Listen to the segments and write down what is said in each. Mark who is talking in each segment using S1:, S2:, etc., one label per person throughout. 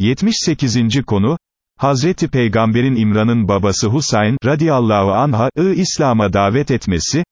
S1: 78. konu, Hazreti Peygamberin İmran'ın babası Husayn, radiyallahu anh'ı İslam'a davet etmesi,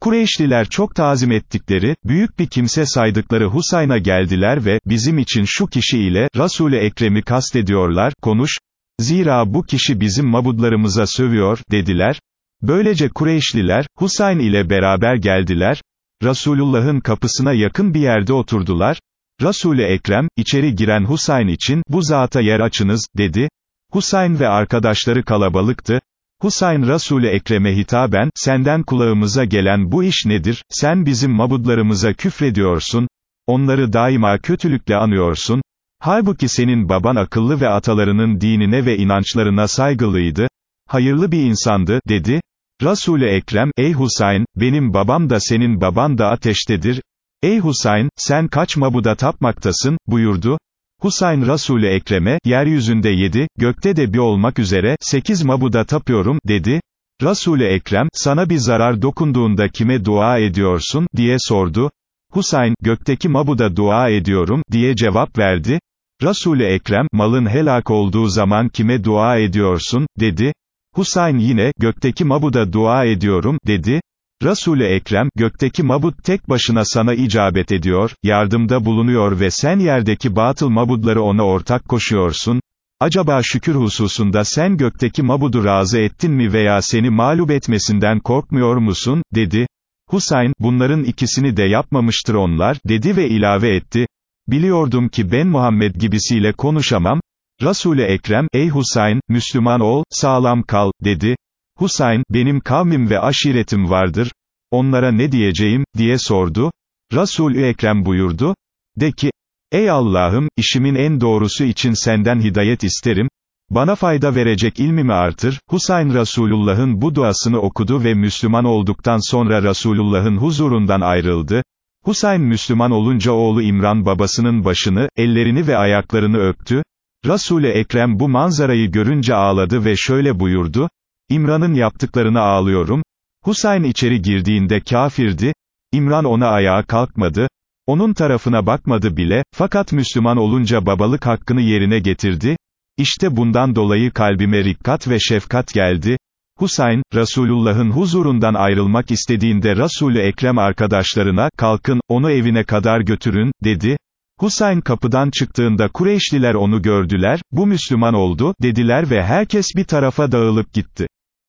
S1: Kureyşliler çok tazim ettikleri, büyük bir kimse saydıkları Husayn'a geldiler ve, bizim için şu kişi ile, Resul-i Ekrem'i kastediyorlar, konuş, zira bu kişi bizim mabudlarımıza sövüyor, dediler, böylece Kureyşliler, Husayn ile beraber geldiler, Resulullah'ın kapısına yakın bir yerde oturdular, Resul-i Ekrem, içeri giren Husayn için, bu zata yer açınız, dedi, Husayn ve arkadaşları kalabalıktı, Husayn Resul-i Ekrem'e hitaben, senden kulağımıza gelen bu iş nedir, sen bizim mabudlarımıza küfrediyorsun, onları daima kötülükle anıyorsun, halbuki senin baban akıllı ve atalarının dinine ve inançlarına saygılıydı, hayırlı bir insandı, dedi, Resul-i Ekrem, ey Husayn, benim babam da senin baban da ateştedir, ey Husayn, sen kaç mabuda tapmaktasın, buyurdu, Husayn Resul-i Ekrem'e, yeryüzünde yedi, gökte de bir olmak üzere, sekiz mabuda tapıyorum, dedi. Resul-i Ekrem, sana bir zarar dokunduğunda kime dua ediyorsun, diye sordu. Husayn, gökteki mabuda dua ediyorum, diye cevap verdi. Resul-i Ekrem, malın helak olduğu zaman kime dua ediyorsun, dedi. Husayn yine, gökteki mabuda dua ediyorum, dedi. Resul-i Ekrem, gökteki mabut tek başına sana icabet ediyor, yardımda bulunuyor ve sen yerdeki batıl mabudları ona ortak koşuyorsun, acaba şükür hususunda sen gökteki mabudu razı ettin mi veya seni mağlup etmesinden korkmuyor musun, dedi. Husayn, bunların ikisini de yapmamıştır onlar, dedi ve ilave etti, biliyordum ki ben Muhammed gibisiyle konuşamam, Resul-i Ekrem, ey Husayn, Müslüman ol, sağlam kal, dedi. Husayn, benim kavmim ve aşiretim vardır, onlara ne diyeceğim, diye sordu. Resul-ü Ekrem buyurdu, de ki, ey Allah'ım, işimin en doğrusu için senden hidayet isterim, bana fayda verecek ilmimi artır, Husayn Resulullah'ın bu duasını okudu ve Müslüman olduktan sonra Resulullah'ın huzurundan ayrıldı, Husayn Müslüman olunca oğlu İmran babasının başını, ellerini ve ayaklarını öptü, Resul-i Ekrem bu manzarayı görünce ağladı ve şöyle buyurdu, İmran'ın yaptıklarını ağlıyorum, Husayn içeri girdiğinde kafirdi, İmran ona ayağa kalkmadı, onun tarafına bakmadı bile, fakat Müslüman olunca babalık hakkını yerine getirdi, İşte bundan dolayı kalbime rikkat ve şefkat geldi, Husayn, Resulullah'ın huzurundan ayrılmak istediğinde Resul-i Ekrem arkadaşlarına, kalkın, onu evine kadar götürün, dedi, Husayn kapıdan çıktığında Kureyşliler onu gördüler, bu Müslüman oldu, dediler ve herkes bir tarafa dağılıp gitti.